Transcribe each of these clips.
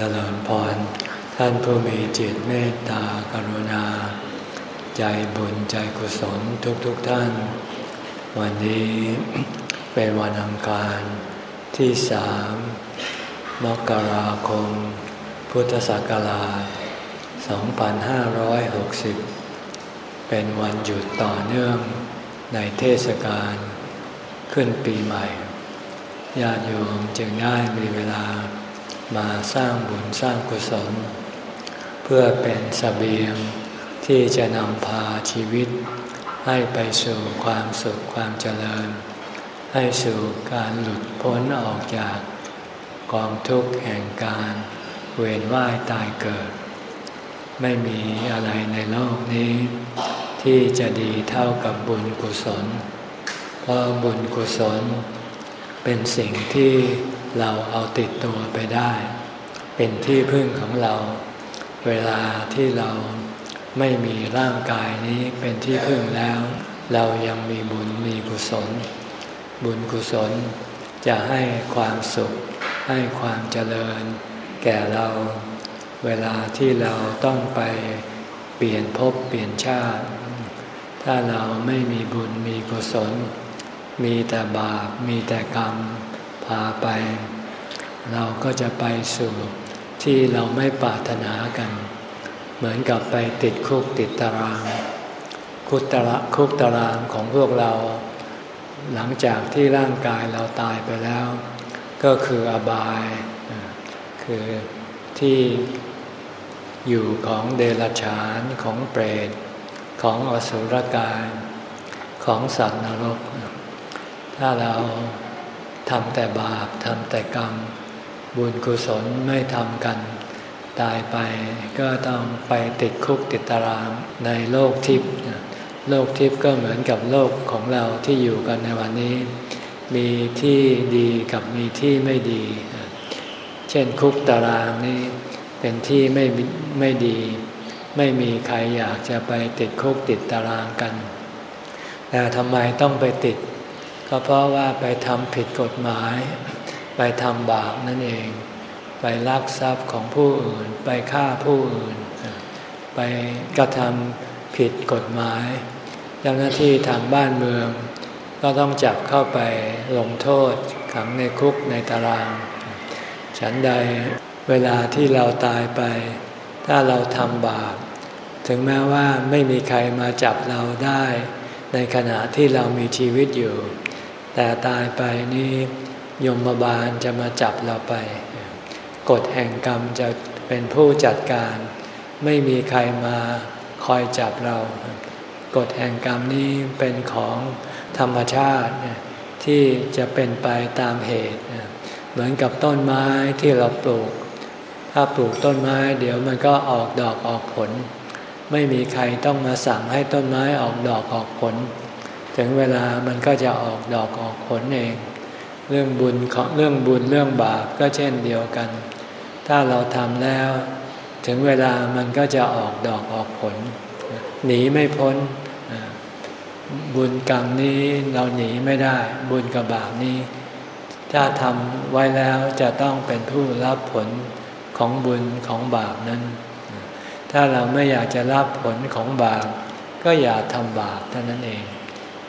เจริญพร ท่านผู้มีจิตเมตตากรุณา ใจบุญใจกุศลทุกๆทท่าน วันนี้เป็นวันอังคารที่สามมกราคม พุทธศักราช 2560 เป็นวันหยุดต่อเนื่องในเทศกาลขึ้นปีใหม่ ญาติโยมจึงได้มีเวลา มาสร้างบุญสร้างกุศล เพื่อเป็นสเสบียงที่จะนำพาชีวิต ให้ไปสู่ความสุขความเจริญ ให้สู่การหลุดพ้นออกจากกองทุกข์แห่งการเวียนว่ายตายเกิด ไม่มีอะไรในโลกนี้ ที่จะดีเท่ากับบุญกุศล เพราะบุญกุศล เป็นสิ่งที่ เราเอาติดตัวไปได้ เป็นที่พึ่งของเรา เวลาที่เราไม่มีร่างกายนี้เป็นที่พึ่งแล้ว เรายังมีบุญมีกุศล บุญกุศลจะให้ความสุข ให้ความเจริญ แก่เรา เวลาที่เราต้องไปเปลี่ยนภพเปลี่ยนชาติ ถ้าเราไม่มีบุญมีกุศล มีแต่บาปมีแต่กรรม พาไป เราก็จะไปสู่ที่เราไม่ปรารถนากัน เหมือนกับไปติดคุกติดตาราง คุกตารางคุกตารางของพวกเรา หลังจากที่ร่างกายเราตายไปแล้ว ก็คืออบาย คือที่อยู่ของเดรัจฉานของเปรตของอสุรกายของสัตว์นรก ถ้าเรา ทำแต่บาปทำแต่กรรม บุญกุศลไม่ทำกัน ตายไปก็ต้องไปติดคุกติดตารางในโลกทิพย์โลกทิพย์ก็เหมือนกับโลกของเราที่อยู่กันในวันนี้ มีที่ดีกับมีที่ไม่ดี เช่นคุกตารางนี่เป็นที่ไม่ไม่ดี ไม่มีใครอยากจะไปติดคุกติดตารางกันแต่ทำไมต้องไปติด ก็เพราะว่าไปทำผิดกฎหมาย ไปทำบาปนั่นเอง ไปลักทรัพย์ของผู้อื่น ไปฆ่าผู้อื่น ไปกระทำผิดกฎหมาย เจ้าหน้าที่ทางบ้านเมือง ก็ต้องจับเข้าไปลงโทษขังในคุกในตาราง ฉันใดเวลาที่เราตายไป ถ้าเราทำบาปถึงแม้ว่าไม่มีใครมาจับเราได้ ในขณะที่เรามีชีวิตอยู่ แต่ตายไปนี่ยมบาลจะมาจับเราไป กฎแห่งกรรมจะเป็นผู้จัดการ ไม่มีใครมาคอยจับเรา กฎแห่งกรรมนี้เป็นของธรรมชาติที่จะเป็นไปตามเหตุ เหมือนกับต้นไม้ที่เราปลูก ถ้าปลูกต้นไม้เดี๋ยวมันก็ออกดอกออกผล ไม่มีใครต้องมาสั่งให้ต้นไม้ออกดอกออกผล ถึงเวลามันก็จะออกดอกออกผลเอง เรื่องบุญของเรื่องบุญเรื่องบาปก็เช่นเดียวกัน ถ้าเราทำแล้ว ถึงเวลามันก็จะออกดอกออกผล หนีไม่พ้น บุญกรรมนี้เราหนีไม่ได้ บุญกับบาปนี้ ถ้าทำไว้แล้วจะต้องเป็นผู้รับผลของบุญของบาปนั้น ถ้าเราไม่อยากจะรับผลของบาปก็อย่าทำบาปเท่านั้นเอง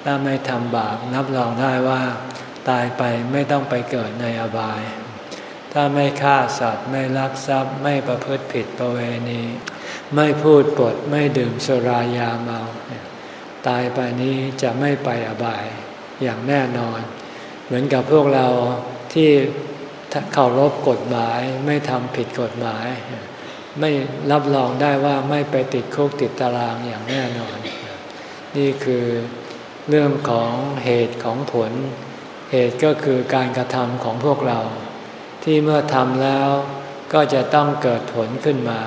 ถ้าไม่ทำบาปนับรองได้ว่า ตายไปไม่ต้องไปเกิดในอบาย ถ้าไม่ฆ่าสัตว์ไม่ลักทรัพย์ ไม่ประพฤติผิดประเวณี ไม่พูดปดไม่ดื่มสุรายาเมา ตายไปนี้จะไม่ไปอบายอย่างแน่นอน เหมือนกับพวกเราที่เคารพกฎหมายไม่ทำผิดกฎหมาย ไม่รับรองได้ว่าไม่ไปติดคุกติดตารางอย่างแน่นอน นี่คือ เรื่องของเหตุของผล เหตุก็คือการกระทำของพวกเรา ที่เมื่อทำแล้วก็จะต้องเกิดผลขึ้นมา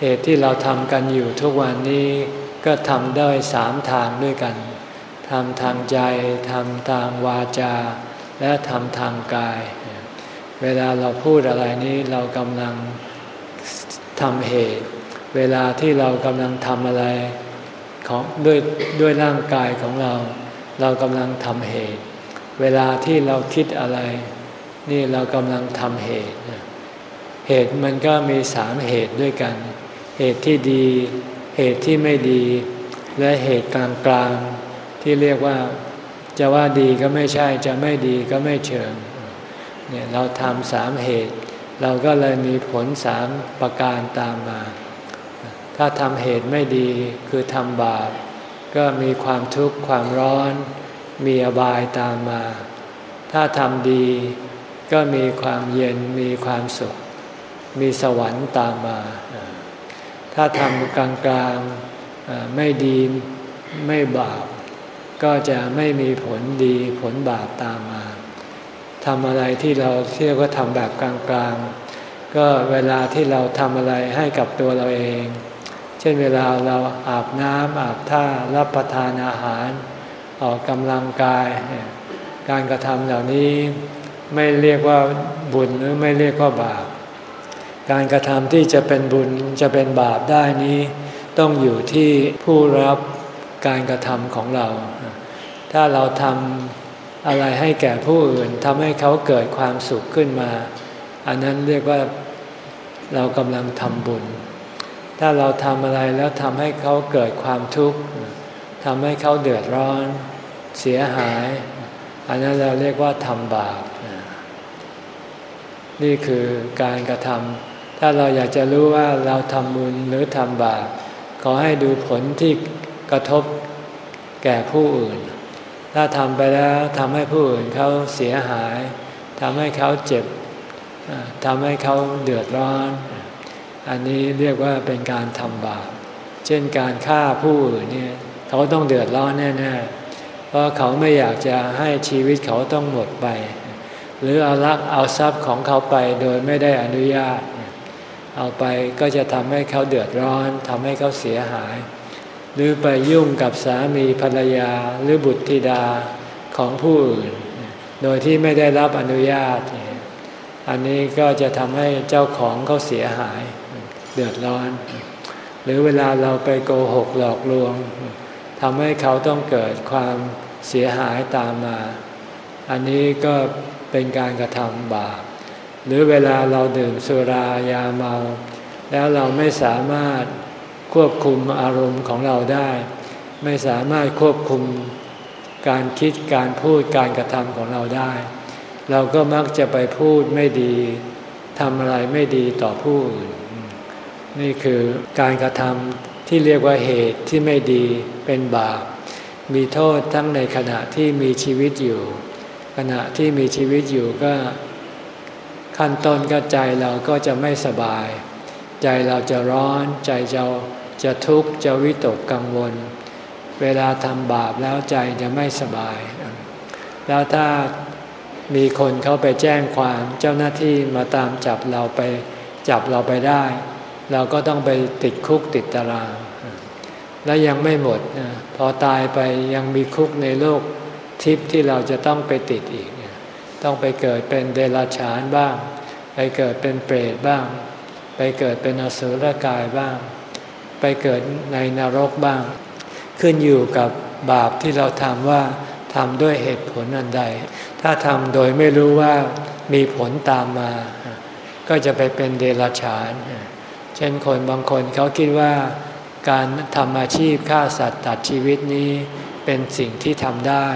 เหตุที่เราทำกันอยู่ทุกวันนี้ก็ทำได้สามทางด้วยกันทำทางใจทำทางวาจา และทำทางกาย เวลาเราพูดอะไรนี้เรากำลังทำเหตุ เวลาที่เรากำลังทำอะไร ของด้วยด้วยร่างกายของเรา เรากำลังทำเหตุ เวลาที่เราคิดอะไร นี่เรากำลังทำเหตุ เหตุมันก็มีสามเหตุด้วยกัน เหตุที่ดี เหตุที่ไม่ดี และเหตุกลางกลางที่เรียกว่าจะว่าดีก็ไม่ใช่จะไม่ดีก็ไม่เชิงเนี่ยเราทำสามเหตุ เราก็เลยมีผลสามประการตามมา ถ้าทำเหตุไม่ดีคือทำบาป ก็มีความทุกข์ความร้อน มีอบายตามมา ถ้าทำดีก็มีความเย็นมีความสุข มีสวรรค์ตามมา ถ้าทำกลางกลางไม่ดีไม่บาป ก็จะไม่มีผลดีผลบาปตามมาทำอะไรที่เราเรียกว่าทำแบบกลางๆ ก็เวลาที่เราทำอะไรให้กับตัวเราเอง เช่นเวลาเราอาบน้ำอาบท่ารับประทานอาหาร ออกกำลังกาย การกระทำเหล่านี้ไม่เรียกว่าบุญหรือไม่เรียกว่าบาป การกระทำที่จะเป็นบุญจะเป็นบาปได้นี้ ต้องอยู่ที่ผู้รับการกระทำของเรา ถ้าเราทำอะไรให้แก่ผู้อื่นทำให้เขาเกิดความสุขขึ้นมา อันนั้นเรียกว่าเรากำลังทำบุญ ถ้าเราทำอะไรแล้วทำให้เขาเกิดความทุกข์ทำให้เขาเดือดร้อน เสียหาย อันนั้นเราเรียกว่าทำบาปนี่คือการกระทำถ้าเราอยากจะรู้ว่าเราทำบุญหรือทำบาปขอให้ดูผลที่กระทบแก่ผู้อื่น ถ้าทำไปแล้วทำให้ผู้อื่นเขาเสียหายทำให้เขาเจ็บทำให้เขาเดือดร้อน อันนี้เรียกว่าเป็นการทำบาป เช่นการฆ่าผู้อื่นเนี่ยเขาต้องเดือดร้อนแน่ๆ เพราะเขาไม่อยากจะให้ชีวิตเขาต้องหมดไป หรือเอาลักเอาทรัพย์ของเขาไปโดยไม่ได้อนุญาต เอาไปก็จะทำให้เขาเดือดร้อนทำให้เขาเสียหาย หรือไปยุ่งกับสามีภรรยาหรือบุตรธิดาของผู้อื่น โดยที่ไม่ได้รับอนุญาต อันนี้ก็จะทำให้เจ้าของเขาเสียหาย เดือดร้อน หรือเวลาเราไปโกหกหลอกลวงทำให้เขาต้องเกิดความเสียหายตามมา อันนี้ก็เป็นการกระทำบาป หรือเวลาเราดื่มสุรายาเมา แล้วเราไม่สามารถควบคุมอารมณ์ของเราได้ ไม่สามารถควบคุมการคิดการพูดการกระทำของเราได้ เราก็มักจะไปพูดไม่ดีทำอะไรไม่ดีต่อผู้อื่น นี่คือการกระทำที่เรียกว่าเหตุที่ไม่ดีเป็นบาป มีโทษทั้งในขณะที่มีชีวิตอยู่ ขณะที่มีชีวิตอยู่ก็ขั้นต้นก็ใจเราก็จะไม่สบาย ใจเราจะร้อน ใจเราจะทุกข์จะวิตกกังวล เวลาทำบาปแล้วใจจะไม่สบาย แล้วถ้ามีคนเขาไปแจ้งความเจ้าหน้าที่มาตามจับเราไปจับเราไปได้ เราก็ต้องไปติดคุกติดตาราง และยังไม่หมด พอตายไปยังมีคุกในโลกทิพย์ที่เราจะต้องไปติดอีก ต้องไปเกิดเป็นเดรัจฉานบ้าง ไปเกิดเป็นเปรตบ้าง ไปเกิดเป็นอสุรกายบ้าง ไปเกิดในนรกบ้าง ขึ้นอยู่กับบาปที่เราทำว่าทำด้วยเหตุผลอันใด ถ้าทำโดยไม่รู้ว่ามีผลตามมา ก็จะไปเป็นเดรัจฉาน เช่นคนบางคนเขาคิดว่าการทำอาชีพฆ่าสัตว์ตัดชีวิตนี้เป็นสิ่งที่ทำได้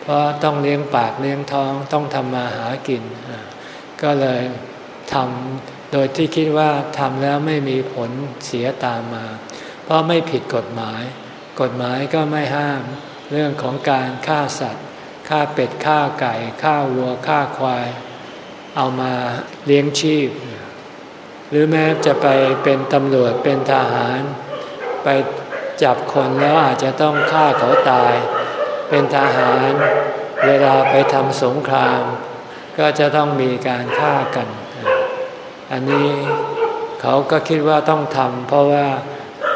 เพราะต้องเลี้ยงปากเลี้ยงท้องต้องทำมาหากิน ก็เลยทำโดยที่คิดว่าทำแล้วไม่มีผลเสียตามมา เพราะไม่ผิดกฎหมาย กฎหมายก็ไม่ห้าม เรื่องของการฆ่าสัตว์ฆ่าเป็ดฆ่าไก่ฆ่าวัวฆ่าควาย เอามาเลี้ยงชีพ หรือแม้จะไปเป็นตำรวจเป็นทหาร ไปจับคนแล้วอาจจะต้องฆ่าเขาตาย เป็นทหาร เวลาไปทำสงคราม ก็จะต้องมีการฆ่ากัน อันนี้เขาก็คิดว่าต้องทำเพราะว่า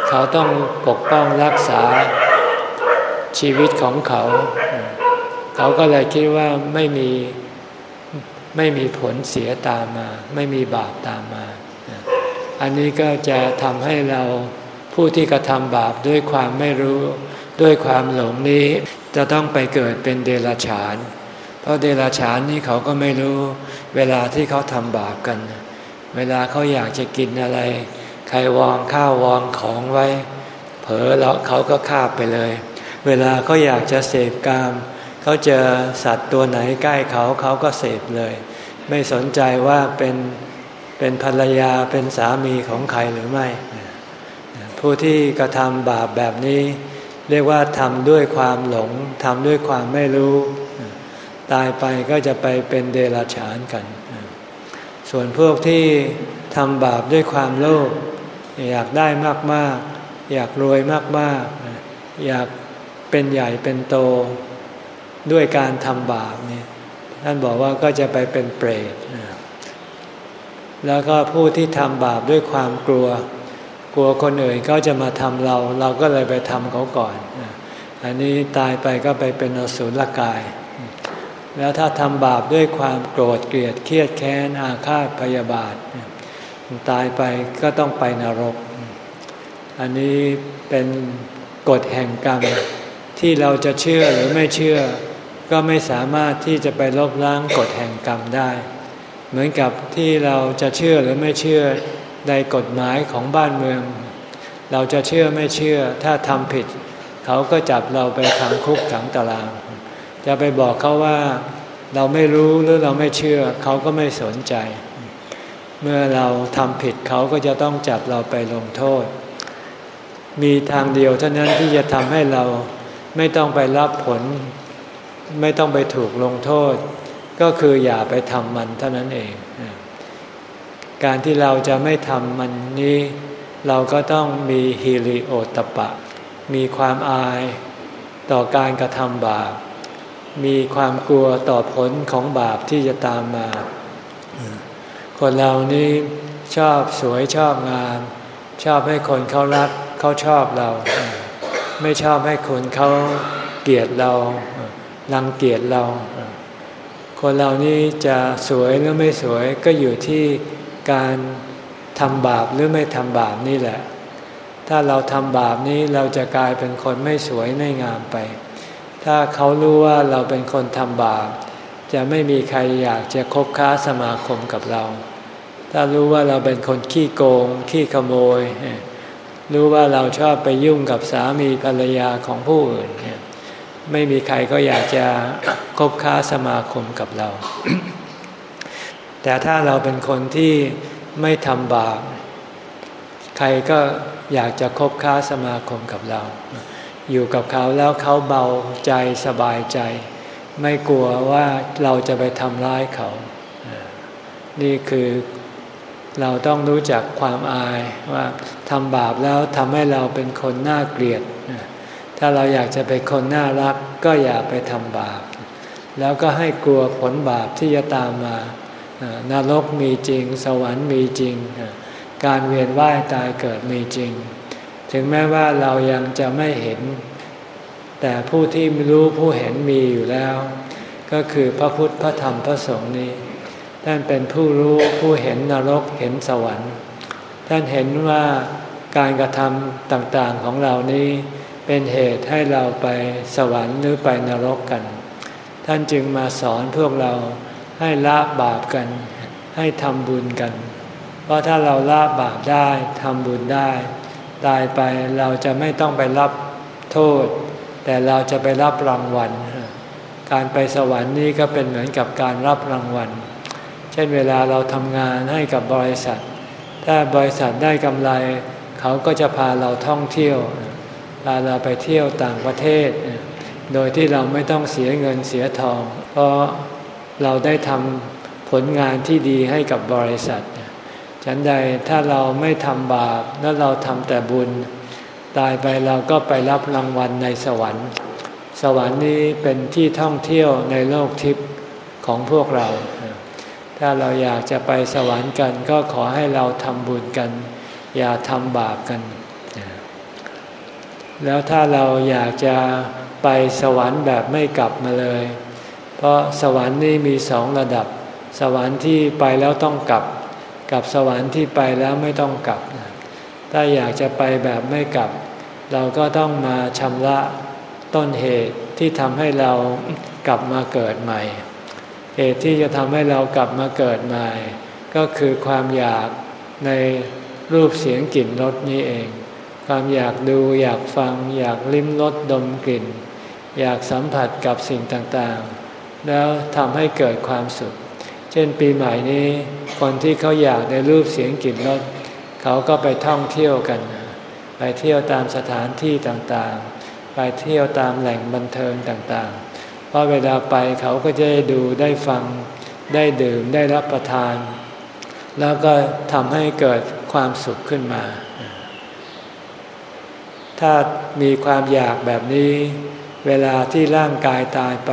เขาต้องปกป้องรักษาชีวิตของเขา เขาก็เลยคิดว่าไม่มีไม่มีผลเสียตามมา ไม่มีบาปตามมา อันนี้ก็จะทำให้เราผู้ที่กระทำบาปด้วยความไม่รู้ด้วยความหลงนี้จะต้องไปเกิดเป็นเดรัจฉาน เพราะเดรัจฉานนี่เขาก็ไม่รู้เวลาที่เขาทำบาปกัน เวลาเขาอยากจะกินอะไร ใครวางข้าววางของไว้ เผลอแล้วเขาก็คาบไปเลย เวลาเขาอยากจะเสพกาม เขาเจอสัตว์ตัวไหนใกล้เขาเขาก็เสพเลย ไม่สนใจว่าเป็น เป็นภรรยาเป็นสามีของใครหรือไม่ ผู้ที่กระทำบาปแบบนี้ เรียกว่าทำด้วยความหลงทำด้วยความไม่รู้ ตายไปก็จะไปเป็นเดรัจฉานกัน ส่วนพวกที่ทำบาปด้วยความโลภอยากได้มากๆ อยากรวยมากๆ อยากเป็นใหญ่เป็นโตด้วยการทำบาปนี่ท่านบอกว่าก็จะไปเป็นเปรต แล้วก็ผู้ที่ทำบาปด้วยความกลัว กลัวคนอื่นก็จะมาทำเรา เราก็เลยไปทำเขาก่อน อันนี้ตายไปก็ไปเป็นอสุรกาย แล้วถ้าทำบาปด้วยความโกรธเกลียดเครียดแค้นอาฆาตพยาบาท ตายไปก็ต้องไปนรก อันนี้เป็นกฎแห่งกรรมที่เราจะเชื่อหรือไม่เชื่อ ก็ไม่สามารถที่จะไปลบล้างกฎแห่งกรรมได้ เหมือนกับที่เราจะเชื่อหรือไม่เชื่อในกฎหมายของบ้านเมือง เราจะเชื่อไม่เชื่อ ถ้าทำผิด เขาก็จับเราไปขังคุกขังตาราง จะไปบอกเขาว่าเราไม่รู้หรือเราไม่เชื่อ เขาก็ไม่สนใจ เมื่อเราทำผิดเขาก็จะต้องจับเราไปลงโทษ มีทางเดียวเท่านั้นที่จะทำให้เราไม่ต้องไปรับผล ไม่ต้องไปถูกลงโทษ ก็คืออย่าไปทำมันเท่านั้นเอง การที่เราจะไม่ทำมันนี้ เราก็ต้องมีฮิริโอตปะ มีความอายต่อการกระทำบาป มีความกลัวต่อผลของบาปที่จะตามมา คนเรานี้ชอบสวยชอบงาม ชอบให้คนเขารักเขาชอบเรา ไม่ชอบให้คนเขาเกลียดเรารังเกียจเรา คนเรานี้จะสวยหรือไม่สวยก็อยู่ที่การทำบาปหรือไม่ทำบาปนี่แหละ ถ้าเราทำบาปนี้เราจะกลายเป็นคนไม่สวยไม่งามไป ถ้าเขารู้ว่าเราเป็นคนทำบาป จะไม่มีใครอยากจะคบค้าสมาคมกับเรา ถ้ารู้ว่าเราเป็นคนขี้โกง ขี้ขโมย รู้ว่าเราชอบไปยุ่งกับสามีภรรยาของผู้อื่นเนี่ย ไม่มีใครก็อยากจะคบค้าสมาคมกับเรา แต่ถ้าเราเป็นคนที่ไม่ทำบาปใครก็อยากจะคบค้าสมาคมกับเรา อยู่กับเขาแล้วเขาเบาใจสบายใจ ไม่กลัวว่าเราจะไปทำร้ายเขา นี่คือเราต้องรู้จักความอายว่าทำบาปแล้วทำให้เราเป็นคนน่าเกลียด ถ้าเราอยากจะเป็นคนน่ารักก็อย่าไปทำบาป แล้วก็ให้กลัวผลบาปที่จะตามมานรกมีจริง สวรรค์มีจริง การเวียนว่ายตายเกิดมีจริง ถึงแม้ว่าเรายังจะไม่เห็น แต่ผู้ที่รู้ผู้เห็นมีอยู่แล้ว ก็คือพระพุทธพระธรรมพระสงฆ์นี้ท่านเป็นผู้รู้ผู้เห็นนรกเห็นสวรรค์ ท่านเห็นว่าการกระทำต่างๆของเรานี้ เป็นเหตุให้เราไปสวรรค์หรือไปนรกกัน ท่านจึงมาสอนพวกเราให้ละบาปกัน ให้ทำบุญกัน เพราะถ้าเราละบาปได้ทำบุญได้ ตายไปเราจะไม่ต้องไปรับโทษ แต่เราจะไปรับรางวัล การไปสวรรค์นี่ก็เป็นเหมือนกับการรับรางวัล เช่นเวลาเราทำงานให้กับบริษัท ถ้าบริษัทได้กำไร เขาก็จะพาเราท่องเที่ยวพาเราไปเที่ยวต่างประเทศ โดยที่เราไม่ต้องเสียเงินเสียทอง เพราะเราได้ทำผลงานที่ดีให้กับบริษัท ฉันใดถ้าเราไม่ทำบาปแล้วเราทำแต่บุญ ตายไปเราก็ไปรับรางวัลในสวรรค์ สวรรค์นี้เป็นที่ท่องเที่ยวในโลกทิพย์ของพวกเรา ถ้าเราอยากจะไปสวรรค์กันก็ขอให้เราทำบุญกัน อย่าทำบาปกัน แล้วถ้าเราอยากจะไปสวรรค์แบบไม่กลับมาเลย เพราะสวรรค์นี่มีสองระดับ สวรรค์ที่ไปแล้วต้องกลับ กับสวรรค์ที่ไปแล้วไม่ต้องกลับ ถ้าอยากจะไปแบบไม่กลับ เราก็ต้องมาชำระต้นเหตุที่ทำให้เรากลับมาเกิดใหม่ เหตุที่จะทำให้เรากลับมาเกิดใหม่ ก็คือความอยากในรูปเสียงกลิ่นรสนี้เอง ความอยากดูอยากฟัง อยากลิ้มรสดมกลิ่น อยากสัมผัสกับสิ่งต่างๆ แล้วทำให้เกิดความสุข เช่นปีใหม่นี้คนที่เขาอยากในรูปเสียงกลิ่นรสเขาก็ไปท่องเที่ยวกัน ไปเที่ยวตามสถานที่ต่างๆ ไปเที่ยวตามแหล่งบันเทิงต่างๆ เพราะเวลาไปเขาก็จะได้ดูได้ฟังได้ดื่มได้รับประทาน แล้วก็ทำให้เกิดความสุขขึ้นมา ถ้ามีความอยากแบบนี้ เวลาที่ร่างกายตายไป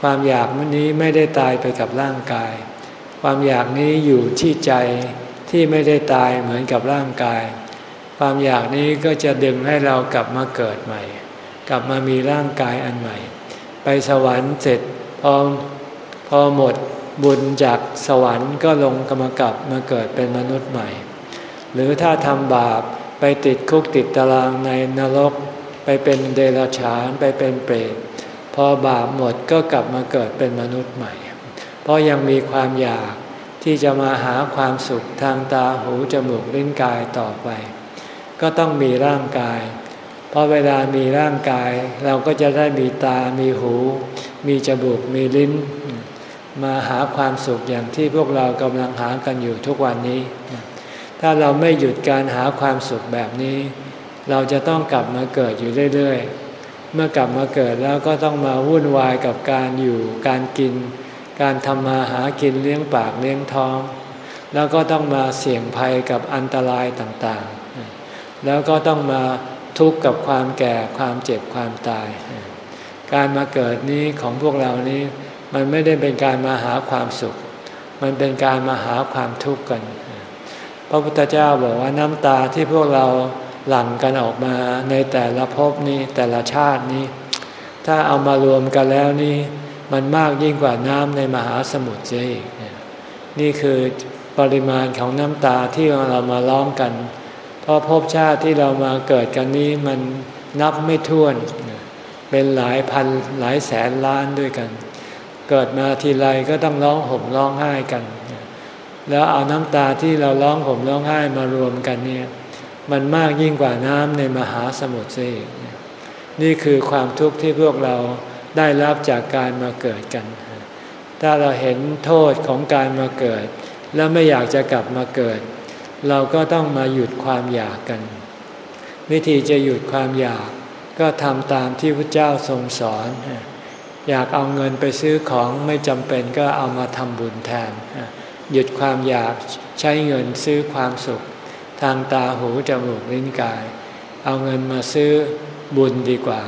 ความอยากมันนี้ไม่ได้ตายไปกับร่างกาย ความอยากนี้อยู่ที่ใจที่ไม่ได้ตายเหมือนกับร่างกาย ความอยากนี้ก็จะดึงให้เรากลับมาเกิดใหม่ กลับมามีร่างกายอันใหม่ ไปสวรรค์เสร็จพอพอหมดบุญจากสวรรค์ก็ลงกรรมกลับมาเกิดเป็นมนุษย์ใหม่ หรือถ้าทำบาป ไปติดคุกติดตารางในนรก ไปเป็นเดรัจฉานไปเป็นเปรตพอบาปหมดก็กลับมาเกิดเป็นมนุษย์ใหม่ เพราะยังมีความอยากที่จะมาหาความสุขทางตาหูจมูกลิ้นกายต่อไป ก็ต้องมีร่างกาย เพราะเวลามีร่างกาย เราก็จะได้มีตามีหู มีจมูกมีลิ้น มาหาความสุขอย่างที่พวกเรากำลังหากันอยู่ทุกวันนี้ ถ้าเราไม่หยุดการหาความสุขแบบนี้ เราจะต้องกลับมาเกิดอยู่เรื่อยๆ เมื่อกลับมาเกิดแล้วก็ต้องมาวุ่นวายกับการอยู่ การกิน การทำมาหากินเลี้ยงปากเลี้ยงท้อง แล้วก็ต้องมาเสี่ยงภัยกับอันตรายต่างๆ แล้วก็ต้องมาทุกข์กับความแก่ความเจ็บความตาย การมาเกิดนี้ของพวกเรานี้ มันไม่ได้เป็นการมาหาความสุข มันเป็นการมาหาความทุกข์กัน พระพุทธเจ้าบอกว่าน้ำตาที่พวกเราหลั่งกันออกมาในแต่ละภพนี้แต่ละชาตินี้ ถ้าเอามารวมกันแล้วนี่มันมากยิ่งกว่าน้ำในมหาสมุทรเสียอีกนี่คือปริมาณของน้ำตาที่เรามาร้องกัน เพราะภพชาติที่เรามาเกิดกันนี้มันนับไม่ถ้วน เป็นหลายพันหลายแสนล้านด้วยกัน เกิดมาทีไรก็ต้องร้องห่มร้องไห้กัน แล้วเอาน้ำตาที่เราร้องห่มร้องไห้มารวมกันเนี่ยมันมากยิ่งกว่าน้ำในมหาสมุทรซีนี่คือความทุกข์ที่พวกเราได้รับจากการมาเกิดกัน ถ้าเราเห็นโทษของการมาเกิด แล้วไม่อยากจะกลับมาเกิด เราก็ต้องมาหยุดความอยากกัน วิธีจะหยุดความอยากก็ทำตามที่พระเจ้าทรงสอน อยากเอาเงินไปซื้อของไม่จำเป็นก็เอามาทำบุญแทน หยุดความอยากใช้เงินซื้อความสุข ทางตาหูจมูกลิ้นกาย เอาเงินมาซื้อบุญดีกว่า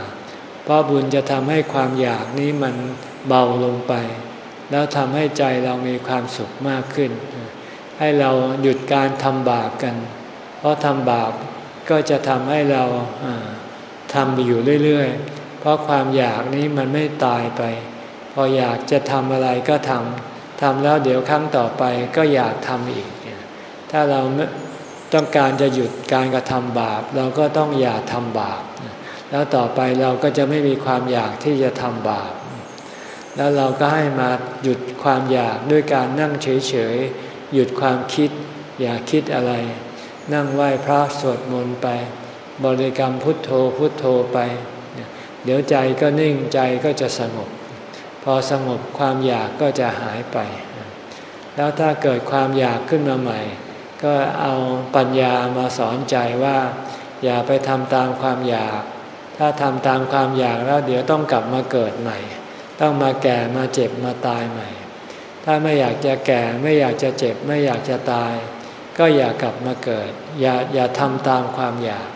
เพราะบุญจะทำให้ความอยากนี้มันเบาลงไป แล้วทำให้ใจเรามีความสุขมากขึ้น ให้เราหยุดการทำบาปกัน เพราะทำบาปก็จะทำให้เราทำอยู่เรื่อยๆ เพราะความอยากนี้มันไม่ตายไป พออยากจะทำอะไรก็ทำ ทำแล้วเดี๋ยวครั้งต่อไปก็อยากทำอีก ถ้าเราต้องการจะหยุดการกระทำบาป เราก็ต้องอย่าทำบาป แล้วต่อไปเราก็จะไม่มีความอยากที่จะทำบาป แล้วเราก็ให้มาหยุดความอยากด้วยการนั่งเฉยๆ หยุดความคิด อย่าคิดอะไร นั่งไหว้พระสวดมนต์ไป บริกรรมพุทโธพุทโธไป เดี๋ยวใจก็นิ่งใจก็จะสงบ พอสงบความอยากก็จะหายไป แล้วถ้าเกิดความอยากขึ้นมาใหม่ ก็เอาปัญญามาสอนใจว่า อย่าไปทำตามความอยาก ถ้าทำตามความอยากแล้วเดี๋ยวต้องกลับมาเกิดใหม่ ต้องมาแก่มาเจ็บมาตายใหม่ ถ้าไม่อยากจะแก่ไม่อยากจะเจ็บไม่อยากจะตาย ก็อย่ากลับมาเกิด อย่าอย่าทำตามความอยาก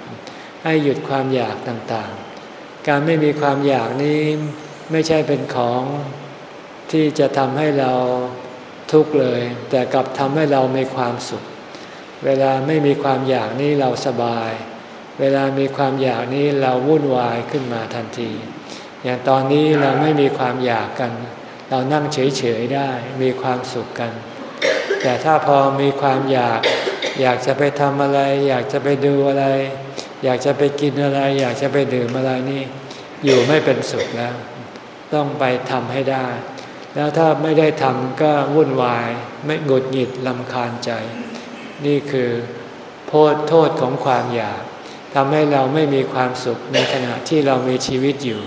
ให้หยุดความอยากต่างๆ การไม่มีความอยากนี้ ไม่ใช่เป็นของที่จะทำให้เราทุกข์เลย แต่กลับทำให้เรามีความสุข เวลาไม่มีความอยากนี้เราสบาย เวลามีความอยากนี้เราวุ่นวายขึ้นมาทันที อย่างตอนนี้เราไม่มีความอยากกัน เรานั่งเฉยๆได้มีความสุขกัน แต่ถ้าพอมีความอยาก อยากจะไปทำอะไร อยากจะไปดูอะไร อยากจะไปกินอะไร อยากจะไปดื่มอะไรนี่ อยู่ไม่เป็นสุขแล้ว ต้องไปทำให้ได้ แล้วถ้าไม่ได้ทำก็วุ่นวาย ไม่หงุดหงิดลำคาญใจ นี่คือโทษโทษของความอยากทำให้เราไม่มีความสุขในขณะที่เรามีชีวิตอยู่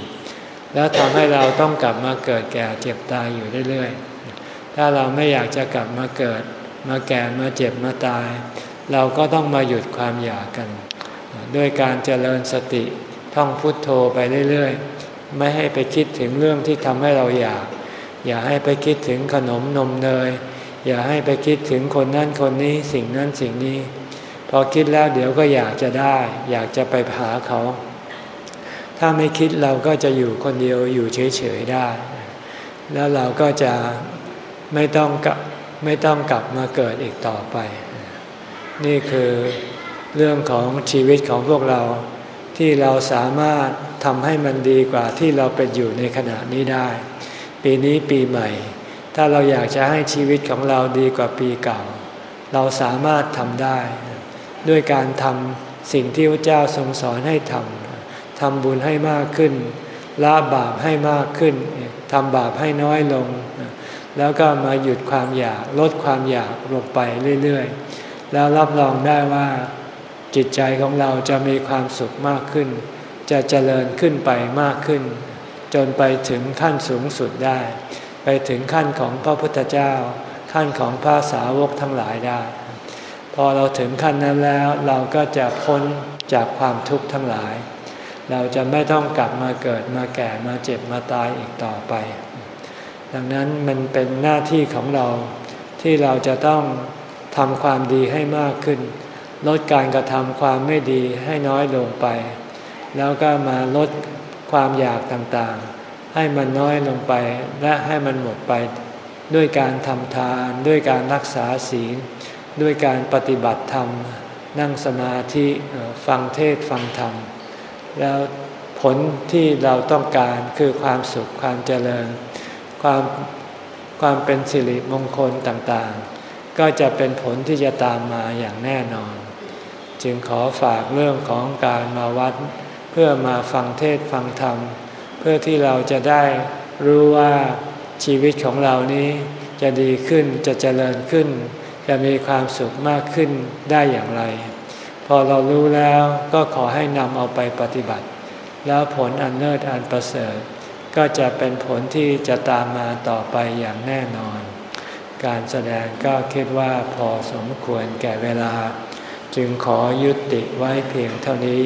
แล้วทำให้เราต้องกลับมาเกิดแก่เจ็บตายอยู่เรื่อยๆ ถ้าเราไม่อยากจะกลับมาเกิด มาแก่มาเจ็บมาตาย เราก็ต้องมาหยุดความอยากกัน ด้วยการเจริญสติท่องพุทโธไปเรื่อย ไม่ให้ไปคิดถึงเรื่องที่ทำให้เราอยาก อย่าให้ไปคิดถึงขนมนมเนย อย่าให้ไปคิดถึงคนนั้นคนนี้สิ่งนั้นสิ่งนี้ พอคิดแล้วเดี๋ยวก็อยากจะได้ อยากจะไปหาเขา ถ้าไม่คิดเราก็จะอยู่คนเดียวอยู่เฉยๆได้ แล้วเราก็จะไม่ต้องกลับไม่ต้องกลับมาเกิดอีกต่อไป นี่คือเรื่องของชีวิตของพวกเราที่เราสามารถ ทำให้มันดีกว่าที่เราเป็นอยู่ในขณะนี้ได้ ปีนี้ปีใหม่ ถ้าเราอยากจะให้ชีวิตของเราดีกว่าปีเก่า เราสามารถทำได้ ด้วยการทำสิ่งที่พระเจ้าทรงสอนให้ทำทำบุญให้มากขึ้นละบาปให้มากขึ้นทำบาปให้น้อยลง แล้วก็มาหยุดความอยากลดความอยากลงไปเรื่อยๆ แล้วรับรองได้ว่าจิตใจของเราจะมีความสุขมากขึ้น จะเจริญขึ้นไปมากขึ้น จนไปถึงขั้นสูงสุดได้ ไปถึงขั้นของพระพุทธเจ้า ขั้นของพระสาวกทั้งหลายได้ พอเราถึงขั้นนั้นแล้วเราก็จะพ้นจากความทุกข์ทั้งหลาย เราจะไม่ต้องกลับมาเกิดมาแก่มาเจ็บมาตายอีกต่อไป ดังนั้นมันเป็นหน้าที่ของเราที่เราจะต้องทำความดีให้มากขึ้น ลดการกระทำความไม่ดีให้น้อยลงไป แล้วก็มาลดความอยากต่างๆ ให้มันน้อยลงไปและให้มันหมดไป ด้วยการทำทาน ด้วยการรักษาศีล ด้วยการปฏิบัติธรรม นั่งสมาธิฟังเทศฟังธรรม แล้วผลที่เราต้องการคือความสุขความเจริญ ความความเป็นสิริมงคลต่างๆ ก็จะเป็นผลที่จะตามมาอย่างแน่นอน จึงขอฝากเรื่องของการมาวัด พื่อมาฟังเทศฟังธรรม เพื่อที่เราจะได้รู้ว่าชีวิตของเรานี้จะดีขึ้นจะเจริญขึ้น จะมีความสุขมากขึ้นได้อย่างไร พอเรารู้แล้วก็ขอให้นำเอาไปปฏิบัติ แล้วผลอันเลิศอันประเสริฐ ก็จะเป็นผลที่จะตามมาต่อไปอย่างแน่นอน การแสดงก็คิดว่าพอสมควรแก่เวลา จึงขอยุติไว้เพียงเท่านี้